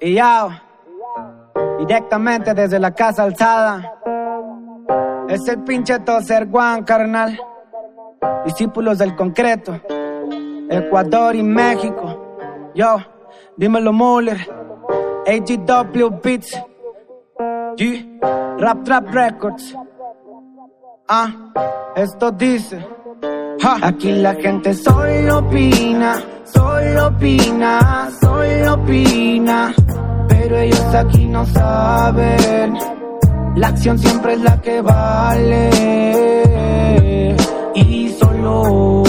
Y ya, directamente desde la casa alzada. Es el pinche toser Juan, carnal. Discípulos del concreto. Ecuador y México. Yo, dímelo Muller. AGW Beats. G. Rap Trap Records. Ah, esto dice. Aquí la gente solo opina, solo opina, solo opina. Pero ellos aquí no saben. La acción siempre es la que vale. Y solo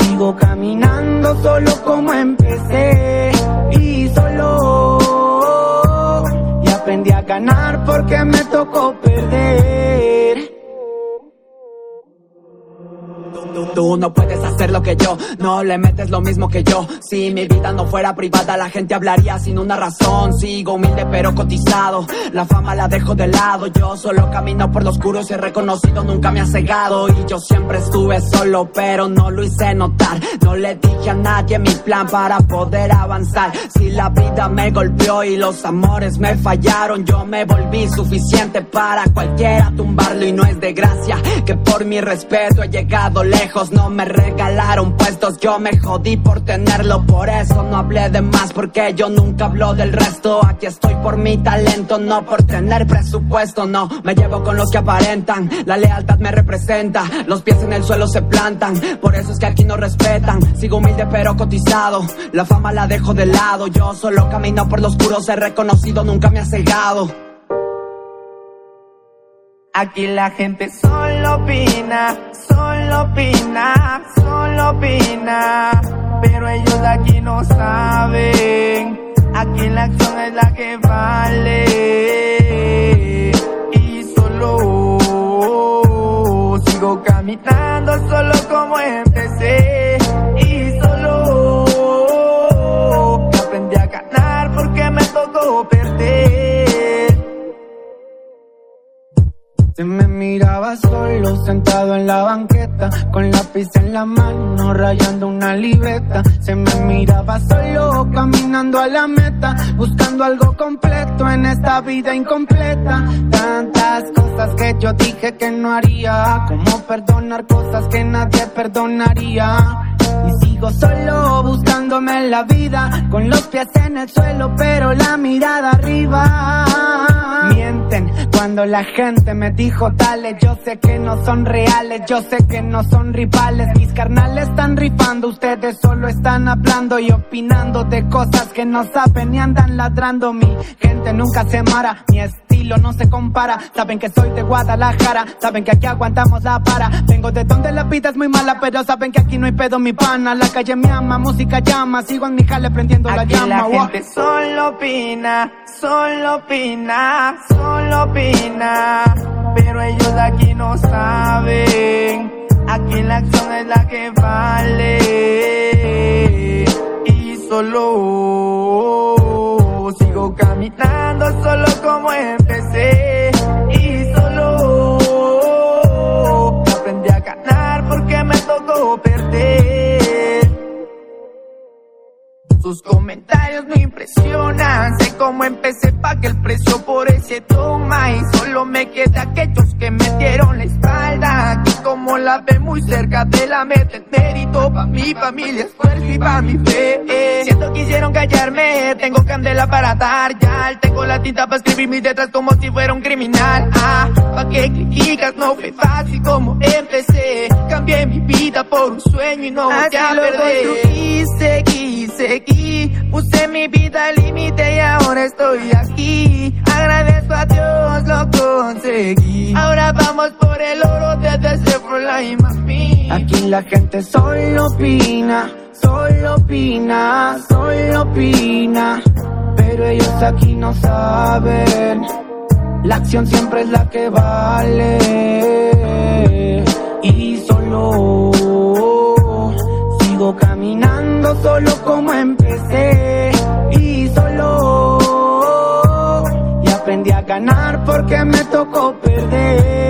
sigo caminando solo como empecé. Y solo y aprendí a ganar porque me tocó perder. Tú no puedes hacer lo que yo, no le metes lo mismo que yo. Si mi vida no fuera privada, la gente hablaría sin una razón. Sigo humilde pero cotizado, la fama la dejo de lado. Yo solo camino por los oscuro y he reconocido nunca me ha cegado. Y yo siempre estuve solo, pero no lo hice notar. No le dije a nadie mi plan para poder avanzar. Si la vida me golpeó y los amores me fallaron, yo me volví suficiente para cualquiera tumbarlo. Y no es de gracia que por mi respeto he llegado lejos. No me regalaron puestos, yo me jodí por tenerlo. Por eso no hablé de más, porque yo nunca hablo del resto. Aquí estoy por mi talento, no por tener presupuesto. No, me llevo con los que aparentan. La lealtad me representa, los pies en el suelo se plantan. Por eso es que aquí no respetan. Sigo humilde pero cotizado, la fama la dejo de lado. Yo solo camino por los oscuro, he reconocido, nunca me ha cegado. Aquí la gente solo opina, opina, solo opina. Pero ellos de aquí no saben. Aquí la acción es la que vale. Y solo sigo caminando solo como empecé. Se me miraba solo, sentado en la banqueta, con lápiz en la mano, rayando una libreta. Se me miraba solo, caminando a la meta, buscando algo completo en esta vida incompleta. Tantas cosas que yo dije que no haría, como perdonar cosas que nadie perdonaría. Y sigo solo buscándome la vida, con los pies en el suelo, pero la mirada arriba. Cuando la gente me dijo tales, yo sé que no son reales, yo sé que no son rivales. Mis carnales están rifando, ustedes solo están hablando y opinando de cosas que no saben y andan ladrando. Mi gente nunca se mara, mi estilo no se compara. Saben que soy de Guadalajara, saben que aquí aguantamos la para. Vengo de donde la vida es muy mala, pero saben que aquí no hay pedo, mi pana. La calle me ama, música llama, sigo en mi jale prendiendo la llama. la wow. gente solo opina, solo opina, solo opina. Pero ellos de aquí no saben. Aquí la acción es la que vale. Y solo sigo caminando solo como empecé. Sus comentarios me impresionan. Sé cómo empecé, que el precio por ese toma. Y solo me queda aquellos que me dieron la espalda. Aquí como la ve muy cerca de la meta. El mérito pa' mi familia, esfuerzo y pa' mi fe. Eh, Siento que quisieron callarme. Tengo candela para dar ya. Tengo la tinta para escribir mis letras como si fuera un criminal. Ah, pa' que criticas, no fue fácil como empecé. Cambié mi vida por un sueño y no voy a perder. Puse mi vida al límite y ahora estoy aquí. Agradezco a Dios, lo conseguí. Ahora vamos por el oro desde Chevrolet y Mami. Aquí la gente solo opina, solo opina, solo opina. Pero ellos aquí no saben. La acción siempre es la que vale. Y solo sigo caminando solo como Y solo y aprendí a ganar porque me tocó perder.